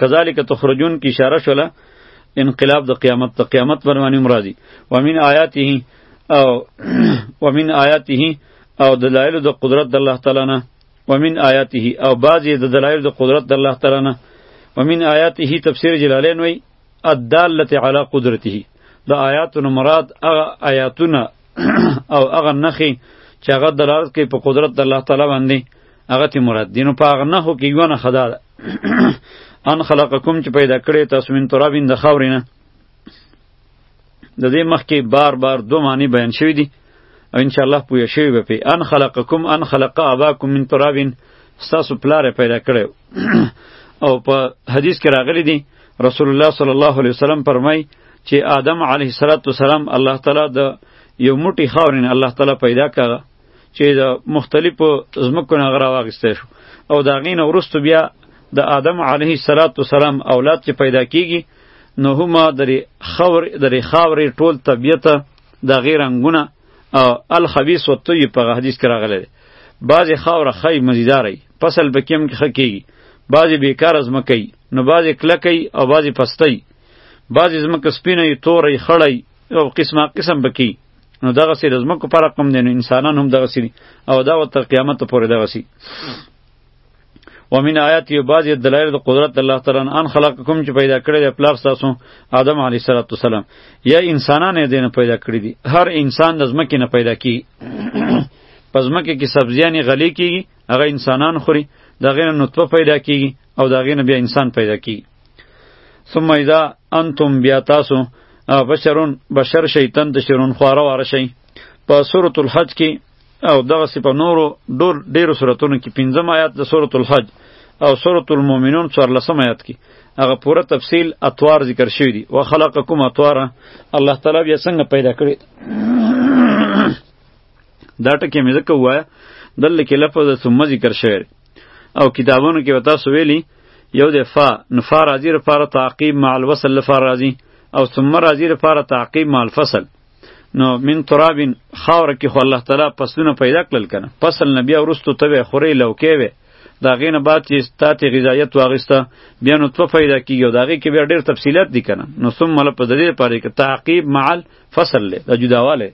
S1: کذالک تخرجون کی اشاره شوله انقلاب د قیامت د قیامت پر باندې مرادي ومن آیاته او ومن آیاته او دلایل د قدرت د الله تعالی نه ومن آیاته او بعضی د دلایل د قدرت د الله تعالی نه ومن آیاته تفسیر جلالین وی الداله علی قدرته د آیاتونو مراد هغه آیاتونه او هغه نخي چې هغه دلالت کوي په قدرت د الله تعالی باندې هغه تی مراد دینو په هغه نهو کې یو نښه دا ده ان خلقکم چې پیدا کړی تاسو من ترابین د خاورې نه د دې مخکې بار بار دو معنی بیان شوی دي او ان شاء الله پوه شوی به پی ان خلقکم ان خلق اباکم من ترابین تاسو پلار پیدا کړی او په حدیث کې راغلی دی رسول الله صلی الله علیه وسلم فرمای چې آدم علیه السلام الله تعالی د یو موټی خاورین الله تعالی پیدا کړ چې د مختلفو ځمکو نه غرا واغسته شو او دا غین ورستو بیا د آدم علیه السلام اولاد چې پیدا کیږي نو هم درې خور درې خاورې ټول طبیعت د غیر انګونه او الخبيث و الطيب په حدیث کې راغلی دی بعضې خاوره ښایي مزیداره فصل په کې هم ښه کیږي بعضې بیکاره ځمکه نو بعضې کلکه او بعضې پسته بعضې ځمکه سپینه توره خړه او قسمه قسم پکې نو دغه سي د زمکو پر رقم دي نو انسانان هم دغه سي او دا تر قیامت پورې دغه سي ومن آیات یو بعضی دلایل د قدرت الله تعالی ان خلقکم چې پیدا کړی دی پلار تاسو آدم علی صلوات والسلام یا انسانان یې دینه پیدا کړی دي هر انسان د زمکه نه پیدا کی پزمکه کې سبزیانی غلی کیږي هغه انسانان خوري دغه نطفه پیدا کیږي او دا غینه بیا انسان پیدا کی ثم اذا انتم بیا تاسو بشرون بشر شیطان د شرون خواره واره شي په سورۃ الحج کې او دغه سی په نورو ډور ډیرو سوراتونو کې پنځم آیات د سورۃ الحج او سورۃ المؤمنون 14 آیات کې هغه پوره تفصیل اطوار ذکر شوی دی وخلقکم اطوارا الله تعالی بیا څنګه پیدا کړی دا ټکی مې ځکه ووایه دلته کې لفظ ثم ذکر شوی او کتابونو کې وتا سو ویلی یو د فا نفا راځي لپاره تعقیب مع الوصل لپاره راځي او ثم راځي لپاره تعقیب مع الفصل نو من تراب خاور کې خو الله تعالی پسونه پیدا کړل کنه فصل نبی ورستو ته خوري لوکې وي دا غینه بعد چې ستاتې غذایت واغسته بیا نو تو پیدا کیږي او دا غي کې بیا ډیر تفصيلات دي کنه نو ثم له په دې لپاره کې تعقیب مع الفصل له جداواله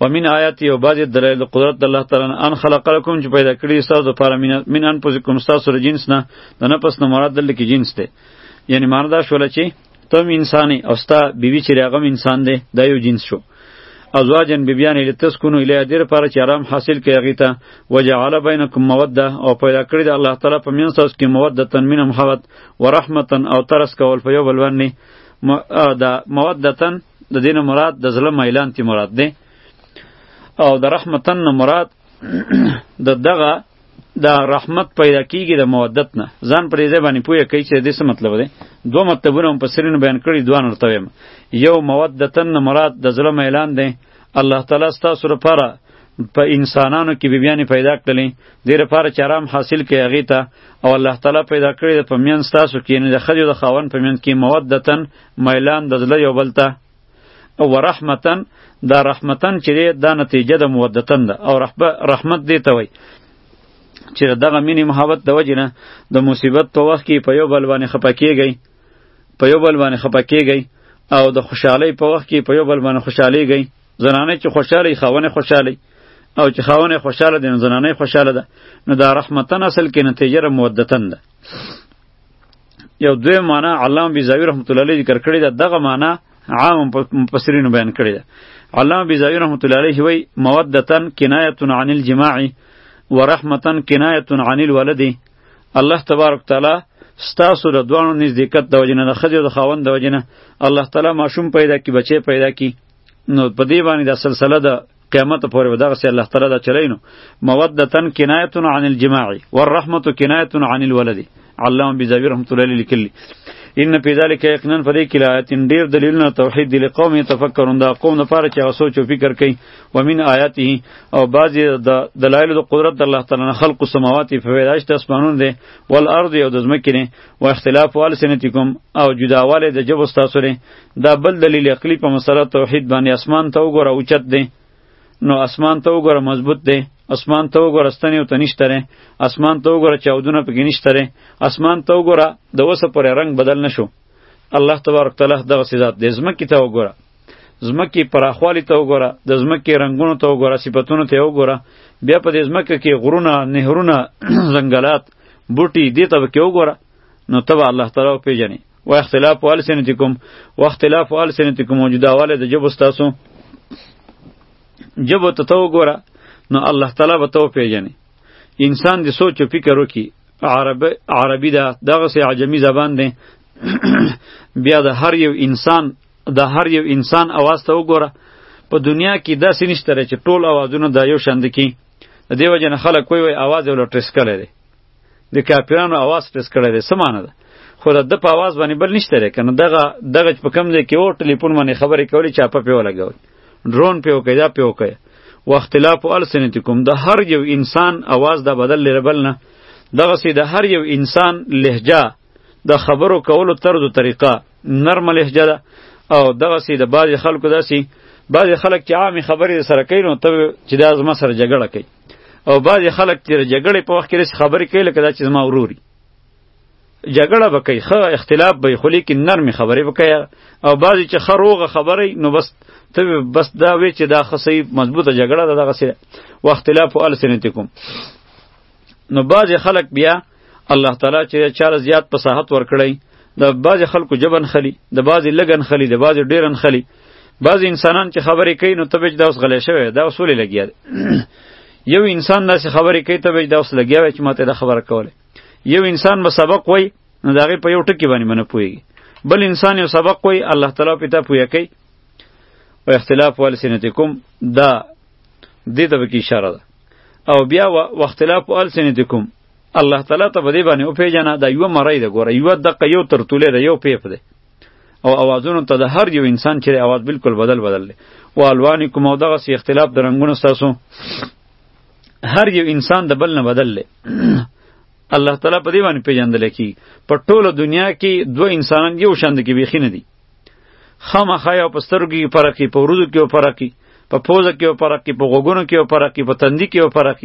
S1: ومن آیات یو بعضی دلایل قدرت الله تعالی ان خلق لكم چې پیدا کړی تاسو لپاره من من انفسکم تاسو ر جنس نه د نفس نه مراد دلته کې جنس دی یعنی معنی دا شول چې تم انسانی او ستا بیبي چې هغه انسان دی دا یو جنس شو ازواجن بیبیان الی تسکونو الی دیر پر چې آرام حاصل کړي هغه ته وجعل بینکم موده او پیدا کړی د الله تعالی په مینځ تاسو کې موده تن مینه محبت ورحمتن او ترس کول په یو بل باندې دا مودتن د دین مراد د زړه میلان تی مراد دی او د رحمتن نه مراد د دغه د رحمت پیدا کیږي د مودت نه ځان پرې ځای باندې پوهه کوي چې د څه مطلب دی دوه مطلبونه هم په سرینو بیان کړي دوه نرته ویم یو مودتن نه مراد د زړه میلان دی الله تعالی ستاسو لپاره په انسانانو کې بیبیانې پیدا کړلې دې لپاره چې آرام حاصل کړي هغې ته او الله تعالی پیدا کړی د په میان ستاسو کې یعنې د ښځې د خاوند په میان کې مودتن میلان د زړه یو بل ته او رحمتن دا رحمتن چې دی دا نتیجه د مودتن ده او رحمت دی ته وای چې دغه مینې محبت د وجې نه د مصیبت په وخت کې په یو بل باندې خپه کیږئ په یو بل باندې خپه کیږئ او د خوشحالۍ په وخت کې په یو بل باندې خوشحالیږئ زنانه چې خوشحالی خاونه خوشحالی او چې خاونه خوشحاله دی نو زنانه خوشحاله ده نو دا رحمتن اصل کې نتیجه مودتن ده یو دوی معنا علامه بیزاوی رحمت الله علیه ذکر کړی دا دغه معنا عام مفسرین بیان کړی دا علامه بیزاوی رحمت الله علیه وی مودتن کنایه عن الجماع ورحمتن کنایه عن الولد الله تبارک تعالی ستاسو د دوانو نزدېکت د وجنه د خځې او د خاوند د وجنه الله تعالی ماشوم پیدا کی بچی پیدا کی نو په دې باندې د سلسله د قیامت پورې به دغسې الله تعالی دا چلی نو مودتن کنایت عن الجماع والرحمت کنایت عن الولد علامه بیزاوی رحمت الله علیه لیکلی ان په ذلک یقینا فدی کلایتن ډیر دلیلونه توحید دی قوم تفکرون دا قوم نه پاره چې هغه سوچ او فکر کوي و من آیاته او بعضی د دلایل د قدرت د الله تعالی خلق السماوات په پیدایش د اسمانونو دی والارض او د ځمکې نه و اختلاف والسنتکم او جداواله د جبستاسو دا بل دلیل عقلی په مسله توحید باندې اسمان ته وګوره اوچت دی نو اسمان ته وګوره مضبوط دی اسمان ته وګوره ستنې او تنشتره اسمان ته وګوره چاودونه پکې نشتره اسمان ته وګوره د اوسه پورې رنگ بدل نشو الله تبارک تعالی دغه صفات دې زمکه ته وګوره زمکه پراخوالی ته وګوره د زمکه رنگونو ته وګوره صفاتونو ته وګوره بیا په دې زمکه کې غرونه نهرونه ځنګلات بوټي دې ته کې وګوره نو تبع الله تعالی پیژنې و اختلاف و السنتکم و اختلاف و السنتکم و جداواله د جبو ستاسو جبو ته تو ګوره نو الله تعالی به تو پیژنې انسان د سوچ او فکر وکي عرب عربي دا دغه سي عجمي زبان دی بیا د هر یو انسان د هر یو انسان اواز ته وګوره په دنیا کې داسې نشته چې ټول اوازونه د یو شاند کې د دیو جن خلک کوی وای اواز ولټریس کړي د کافرانو اواز پیس کړی دی څه معنی ده خو د ده په اواز باندې بل نشته دی که نه دغه دغه په کوم ځای کې و ټلیفون باندې خبرې کولې چاپه پې ولګول ډرون پې وکړئ دا پې وکړئ و اختلاف السنتکم د هر یو انسان اواز دا بدل لري بل نه دغه سي د هر یو انسان لهجه د خبرو کولو طرز او طریقه نرمه لهجه ده او دغه سي د بعض خلکو داسي بعض خلک چې عامي خبرې سره کوي نو ته چې دا زما سره جګړه کوي او بعضې خلک چې د جګړې په وخت کې داسې خبرې کوي لکه دا چې زما ورور جګړه به کوي ښه اختلاف به وي خو لیکن نرمې خبرې به کوي او بعضې چې ښه روغه خبرې نو بس ته بس دا وی چې دا ښه صحیح مضبوطه جګړه ده دغسې و اختلاف و السنتکم نو بعضې خلک بیا الله تعالی چې چاره زیات پساحت ورکړی د بعضې خلکو جبن خلی د بعضې لګن خلی د بعضې ډېرن خلی بعض انسانان چې خبرې کوي نو ته به دا اوس غلی شوی دا اوس ولې لګیا یو انسان داسې خبرې کوي ته به دا اوس لګیا وی چې ماته دا خبره کوله یو انسان به سبق وای نو د هغې په یو ټکي باندې منه پوهېږي بل انسان یو سبق وای الله تعالی پې ته پوهه کوي و اختلاف والسنتکم دا دې ته پکې اشاره ده او بیا و اختلاف والسنتکم الله تعالی ته په دې باندې وپېژنه دا یوه مرۍ ده ګوره یوه دقه یو ترتولی ده یو پیپ دی او اوازونو ته د هر یو انسان چې اواز بالکل بدل بدل دی او الوانکم او دغه سی اختلاف د رنگونو تاسو هر یو انسان د بل نه بدل دی الله تعالی په دې باندې پیژندل کی په ټوله دنیا کې دوه انسانان یو شاند کې بیخی نه دي خامخا یو په سترګو کې فرق په ورځو کې فرق په پوزه کې فرق په غوګونو کې فرق په تندې کې فرق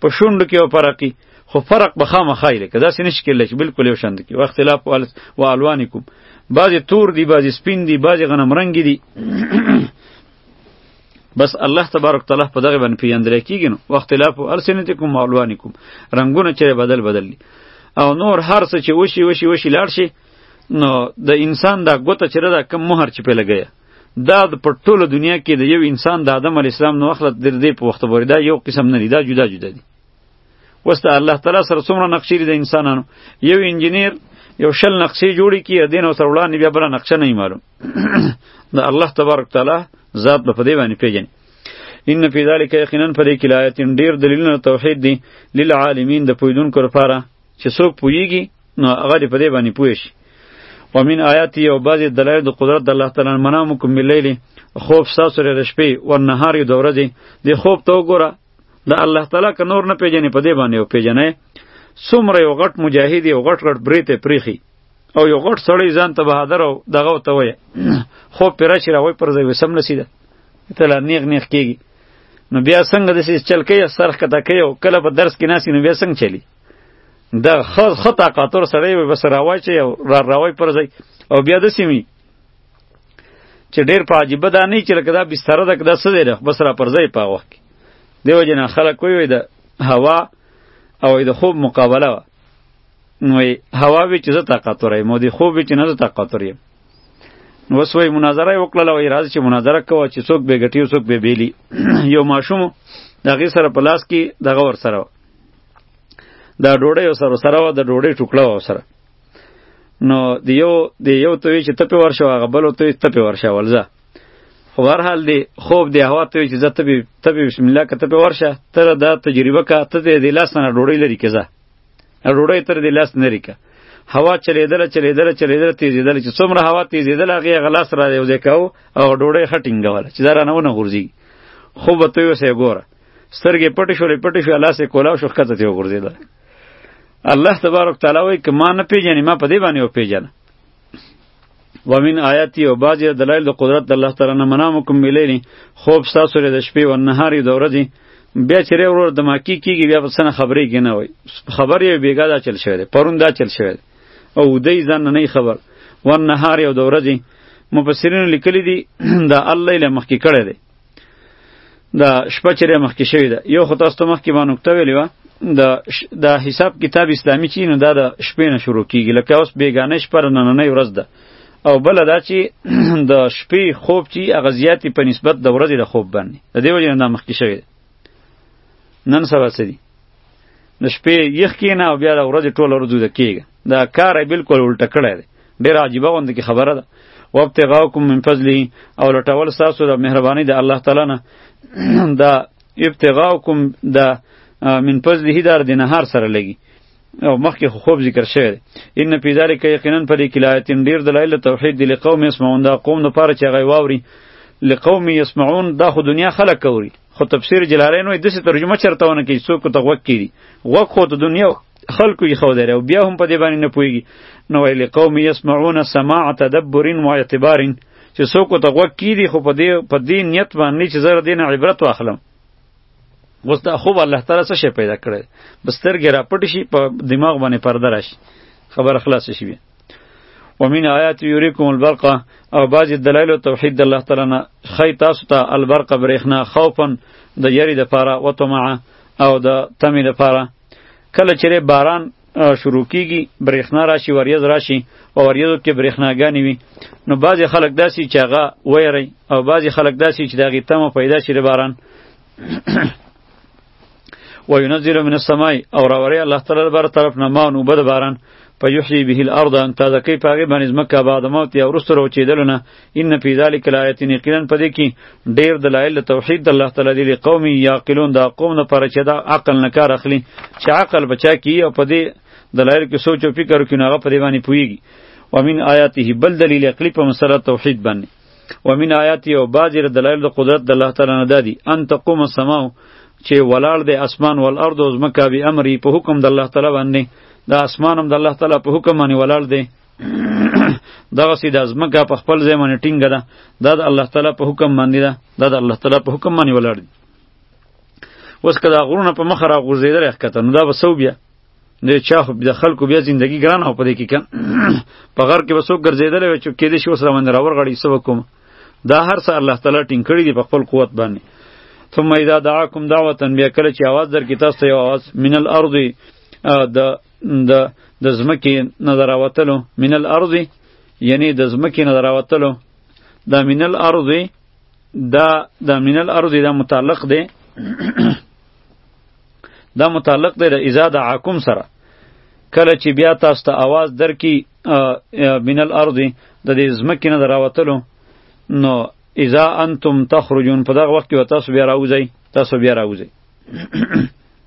S1: په شونډو کې او پرقي خو فرق به خامخا وي لکه داسې نشي کېدلی چې بالکل یو شان کړي واختلاف و الوانکم بعضې تور دي بعضې سپین دي بعضې غنم رنګې دي بس الله تبارک تعالی په دغه باندې پیژندل کیږي نو واختلاف السنتکم و الوانکم رنگونه چې بدل بدل دي او نور هر څه چې وشي وشي وشي لاړ شي نو د انسان دا ګوته چې دا کم مهر چې په لګیا دا په ټوله دنیا کې د یو انسان د آدم علی السلام نو وخت در دې په وخت پورې دا یو قسم نه دی دا جدا جدا دي وسته الله تعالی سره څومره نقشې دي د انسانانو یو انجنیر یو شل نقشې جوړې کی دین او سره وړاندې بیا بل نقشه نه معلوم د الله تبارک تعالی ذات په دې باندې پیژني ان فی ذلک یقینا پر کې لایتین ډیر دلیلونه توحید دي للعالمین د پویدونکو لپاره چې څوک پویږي نو هغه دې په دې باندې پوه شي ومن آیات یو بعضې دلایل د قدرت د الله تعالی منامکم باللیل خوب ستاسو لرې د شپې والنهار یو د ورځې دې خوب ته وګوره د الله تعالی که نور نه پېژنې په دې باندې وپېژنې څومره یو غټ مجاهد یو غټ غټ برې ته پرېښي او یو غټ سړی ځان ته بهادر او دغه ته وایه خوب پرې راشي راوایي پر ځای وسم نسیده ته لا نیغ نیغ کېږي نو بیا څنګه داسې چلکۍ سرخ کته کوي او کله په درس کې ناسي نو بیا څنګه چلی د خر خطا قاطر سره وي بس راوای چې را راوای پر ځای او بیا د سیمی چې ډیر په عجیب ده نه چې لکه دا بستر ده کدا څه دی بس را پر ځای په وخت دیو جن خلک وی د هوا او د خوب مقابله وا نو هوا وی چې زه طاقت ورای مو دی خوب وی چې نه زه طاقت ورای نو وسوی مناظره وکړه او راز چې مناظره کوه چې څوک به ګټي څوک به بیلی یو ماشوم دغه سره پلاس کې دغه ور سره دا ډوډۍ سره سره و د ډوډۍ ټوکړه و سره نو د یو د یو توی چې تپه ورشه هغه بل توی تپه ورشه ولزه خو هر حال دی خوب دی هوا توی چې زه تپه تپه بسم الله کته په ورشه تر دا تجربه کا ته د لاس نه ډوډۍ لري کزه ډوډۍ تر د لاس نه ریکه هوا چلیدله چلیدله چلیدله تیزیدله چې څومره هوا تیزیدله هغه غلاس را یو ځای کاو او ډوډۍ خټینګوله چې دا رانه ونه غورځي خوب ته یو سه ګوره سترګې پټې شولې پټې شو الله سې کولاو شو ښکته ته وغورځېده الله تبارک تعالی وایي که ما نه پیژنې ما په دې باندې وپیژنه ومن آیاتی او بعضی دلایل د قدرت د الله تعالی نه منامکم ملیلی خوب ستاسو لري د شپې او نهار د ورځې بیا چې ورور د ماکی کیږي بیا په سنه خبرې کې نه وای خبر یې بیګا دا چل شوی دی پرون دا چل شوی دی او دې ځان نه خبر ون نهار یو د ورځې مفسرین لیکلی دی دا الله له مخکې کړی دی دا شپه چې مخکې شوې ده یو خو تاسو ته مخکې ما نکته ویلې وه د د حساب کتاب اسلامي چې نو دا د شپې نه شروع کیږي لکه اوس بیګانه شپه نننۍ ورځ ده او بل دا چې د شپې خوب چې هغه زیاتې په نسبت د ورځې د خوب باندې د دې وجې نه دا مخکې شوې ده نن سبا څه دي د شپې یخ کینه او بیا د ورځې ټوله ورځ وده کیږي دا کار بالکل الټه کړی دی ډېره عجیبه غوندې کې خبره ده وابتغاکم من فضله او لټول ستاسو د مهربانۍ د الله تعالی نه دا ابتغاکم د من فضله دار د نهار سره لګي او مخکې خو خوب ذکر شوی دی ان فی ذلک یقینا پر دې کې لایتین ډېر دلایل توحید دی لقوم یسمعون دا قوم د پاره چې هغه واوري لقوم یسمعون دا خو دنیا خلق کوي خو تفسیر جلالین وایي داسې ترجمه چرته ونه کوي څوک ته غوږ کړي غوږ خو د دنیا خلکو یې خو درو بیا هم په دې باندې نه پويږي نو ویل قوم یسمعون سماع تدبر و اعتبار چې څوک ته غوږ کیدی خو په دې په دې نیت باندې چې زره دین عبرت واخلم اوس دا خوب الله تعالی څه شي پیدا کړی بسترګې را پټ شي په دماغ باندې پرده راشي خبر خلاص شي بیا ومن آیات یوریکم البرق او بعضی دلایل او توحید الله تعالی نه خی تاسو ته البرق برېښنا خوفا د یری د پاره و طمع او د تمی د پاره کله چې باران شروع کیږي برېښنا راشي وریځ راشي او وریځو کې برېښناګانې وي نو بعضې خلک داسې چې هغه ویری او بعضې خلک داسې چې د هغې تمه پیدا شي د باران و ينزل من السماء او راوري الله تعالی بر طرف نه ما نو بد باران په یحیی به الارض ان تازه کی پاګه باندې زمکه بعد موت یا ورستو روچیدلونه ان فی ذلک الایات یقینا پدې کې ډیر دلایل توحید د الله تعالی دی قوم یاقلون دا قوم نه پر چې دا عقل نه کار اخلي چې عقل بچا کی او پدې دلایل کې سوچ او فکر وکړي هغه پرې باندې پویږي ومن آیاته بل دلیل عقلی په مسله توحید باندې ومن آیاته او بعضی دلایل د قدرت د الله تعالی نه دادی ان تقوم السماء چې ولاړ دی اسمان ول ارض او زمکه به امر په حکم د الله تعالی باندې دا اسمان هم د الله تعالی په حکم باندې ولاړ دی دغه سي د ازمکه په خپل ځای باندې ټینګه ده دا د الله تعالی په حکم باندې ده دا د الله تعالی په حکم باندې ولاړ دي اوس که دا غرونه په مخ را غورځېدل ښکته نو دا به سو بیا د چا خو د خلکو بیا زندگی ګران او په دې کې کم په غر کې به څوک ګرځېدلی وی چې کېدای شي اوس را باندې راورغړي څه به کوم دا هر څه الله تعالی ټینګ کړي دي په خپل قوت باندې ثم اذا دعاکم دعوتا بیا کله چې اواز درکې تاسو ته یو اواز من الارض د د د ځمکې نه د راوتلو من الارض یعنی د ځمکې نه د راوتلو دا من الارض دا د من الارض دا متعلق دی دا متعلق دی د اذا دعاکم سره کله چې بیا تاسو ته आवाज درکې من الارض د دې ځمکې نه د راوتلو نو اذا انتم تخرجون په دغه وخت کې تاسو بیا راوځئ تاسو بیا راوځئ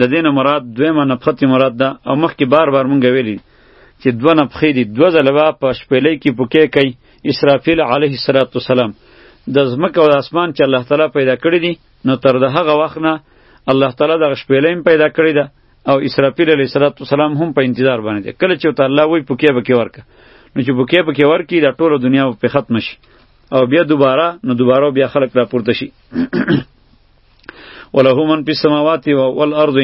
S1: د دې نه مراد دویمه نفخه ترې مراد ده او مخکې بار بار مونږ ویلي چې دوه نفخې دي دوه ځله به په شپېلۍ کې پوکې کوي اسرافیل علیه الصلاة والسلام د ځمکه او د اسمان چې الله تعالی پیدا کړی دي نو تر د هغه وخت نه الله تعالی دغه شپېلۍ هم پیدا کړې ده او اسرافیل علیه الصلاة والسلام هم په انتظار باندې دی کله چې ورته الله وایي پوکې به کې ورکه نو چې پوکې به کې ورکړي دا ټوله دنیا به پرې ختمه شي او بیا دوباره نو دوباره بیا خلک راپورته شي وله من په سماوات او والارض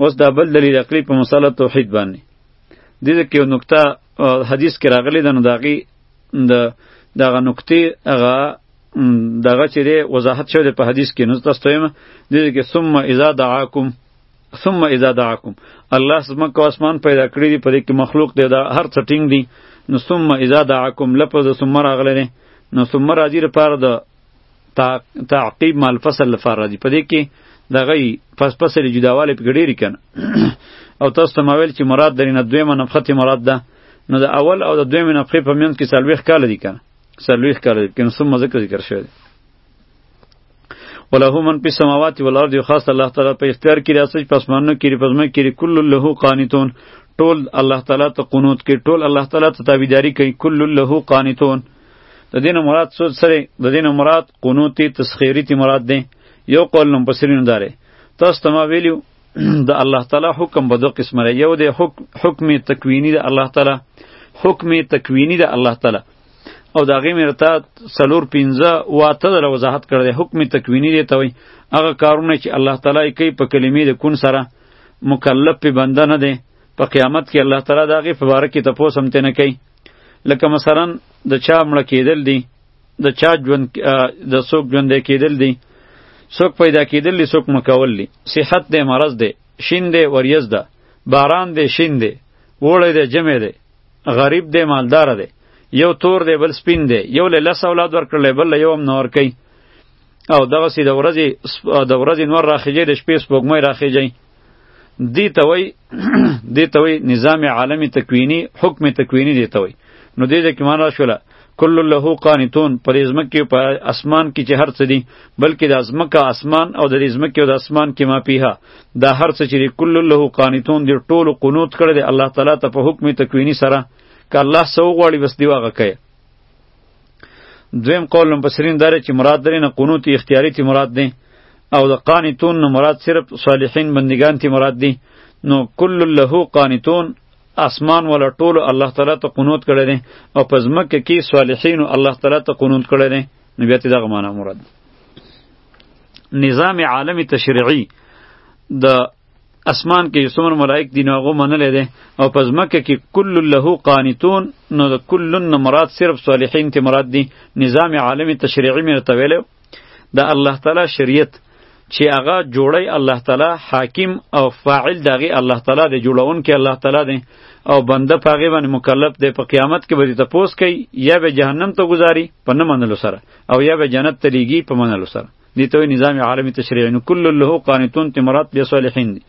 S1: اوس دا بل دلیل عقلی په مسله توحید باندې د دې کې نقطه حدیث کې راغلی ده نو داغي د دغه نقطې هغه دغه چې دی وضاحت شوی دی په حدیث کې نو تاسو ته یم د دې کې ثم اذا دعاکم ثم اذا دعاکم الله سبحانه کو اسمان پیدا کړی دی په دې کې مخلوق دی دا هر څه ټینګ دی نو ثم اذا دعاکم لپس ثم راغلی دی نو ثم راځي لپاره د تعقیب مال فصل لپاره راځي په دې کې دغه پس فصل جداواله په ګډيري کنه او تاسو ته ماویل چې مراد درینه دویمه نفخه ته مراد ده نو د اول او د دویمه نفخه په میند کې سلويخ کال دي کنه سلويخ کال دي کنه سم مزه ذکر شوی دی وله من په سماوات او الارض خاص الله تعالی په اختیار کې راځي پس مانو کې په ځمکه کې کل له قانتون ټول الله تعالی ته قنوت کې ټول الله تعالی ته تابعداري کوي کل له قانتون د دین مراد څه سره د دین مراد قنوت تسخیری تی مراد دی یو قول نو بصرین داره تاسو ته ما ویلو د الله تعالی حکم به دوه قسمه لري یو د حکم تکوینی د الله تعالی حکم تکوینی د الله تعالی او دا غي مرته سلور 15 واته د وضاحت کړی دی حکم تکوینی دی ته وي هغه کارونه چې الله تعالی کوي په کلمې د کون سره مکلف په بنده نه دی په قیامت کې الله تعالی دا غي په باره کې تپوس هم تنه کوي لکه مثلا د چا مړه کېدل دي د چا ژوند د څوک ژوندی کېدل دي څوک پیدا کېدل دي څوک مړه کول دي صحت دی مرض دی شین دی وریځ ده باران دی شین دی وړی دی جمع دی غریب دی مالدار دی یو تور دی بل سپین دی یو له لس اولاد ورکړلی بل له یو هم نه ورکوي او دغسې د ورځې د ورځې نور راخیږي د شپې سپوږمۍ راخیږي دی ته وای دی ته وای نظام عالمی تکوینی حکم تکوینی دی ته وای نو دې ځکه مان را شوله کل له قانتون پر ازمکه په اسمان کې چې هر څه دي بلکې د ازمکه اسمان او د ازمکه او د اسمان کې ما پیها دا هر څه چې کل له قانتون دی ټولو قنوت کړی دی الله تعالی ته په حکم تکوینی سره که الله سو غواړي بس دی واغه کوي دویم قول مفسرین داره چې مراد درې نه قنوت اختیاری تی مراد دی او د قانتون نه مراد صرف صالحین بندگان تی مراد دی نو کل له قانتون اسمان ولا ټول الله تعالی ته قنوت کړی دی او په ځمکه کې صالحین الله تعالی ته قنوت کړی دی نو بیا ته دغه معنا مراد نظام عالمی تشریعی د اسمان کې یو څومره ملائک دي نو هغه منلې ده او په ځمکه کې کل له قانتون نو د کلن مراد صرف صالحین ته مراد دي نظام عالمی تشریعي مې ته ویلو د الله تعالی شریعت چې هغه جوړی الله تعالی حاکم او فاعل دغه الله تعالی دی جوړون کې الله تعالی دی او بنده پاغه باندې مکلف دی په قیامت کې به دې تپوس کوي یا به جهنم ته گذاري په نه منلو سره او یا به جنت ته لیږي په منلو سره دي ته نظام عالمي تشریع نو کل له قانتون ته مراد به صالحین دي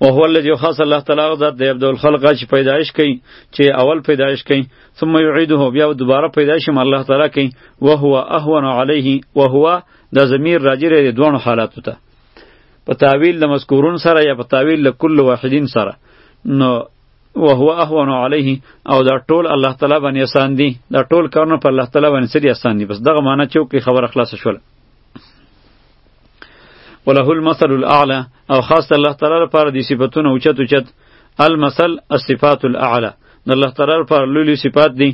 S1: وهو الذي خاص الله تعالی ذات دی عبد الخلق چې پیدایش کوي چې اول پیدایش کوي ثم يعيده بیا دوباره پیدایش هم الله تعالی کوي وهو اهون عليه وهو د ضمیر راجع دی دوه حالاتو ته په تعویل د مذکورون سره یا په تعویل د کل واحدین سره نو وهو اهون علیه او دا ټول الله تعالی باندې آسان دي دا ټول کارونه په الله تعالی باندې سړي آسان دي بس دغه معنی چې وکړي خبره خلاصه شوله وله المثل الاعلى او خاص الله تعالی لپاره دي صفاتونه اوچت اوچت المثل الصفات الاعلى د الله تعالی لپاره لولي صفات دي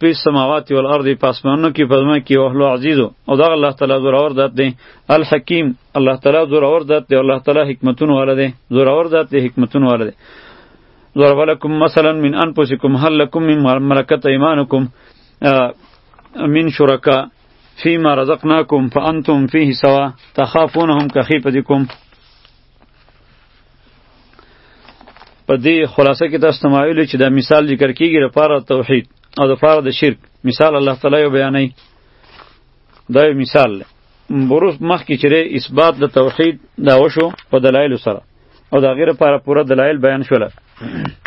S1: په سماوات او الارض په اسمانونو کې په ځمکه کې او عزیز او دا الله تعالی زورور ذات دی الحکیم الله تعالی زورور ذات دی الله تعالی حکمتونه والا دی زورور ذات دی حکمتونه والا دی ضرب لكم مثلا من انفسكم هل لكم من ملكت ايمانكم من شركاء فيما رزقناكم فانتم فيه سوا تخافونهم كخيفتكم په دې خلاصه کې تاسو تمایل چې دا مثال ذکر کیږي لپاره توحید او لپاره د شرک مثال الله تعالی یو بیانوي دا یو مثال دی بروف مخکې چې اثبات د توحید دا وشو په دلایل سره او دا غیر لپاره پوره دلایل بیان شول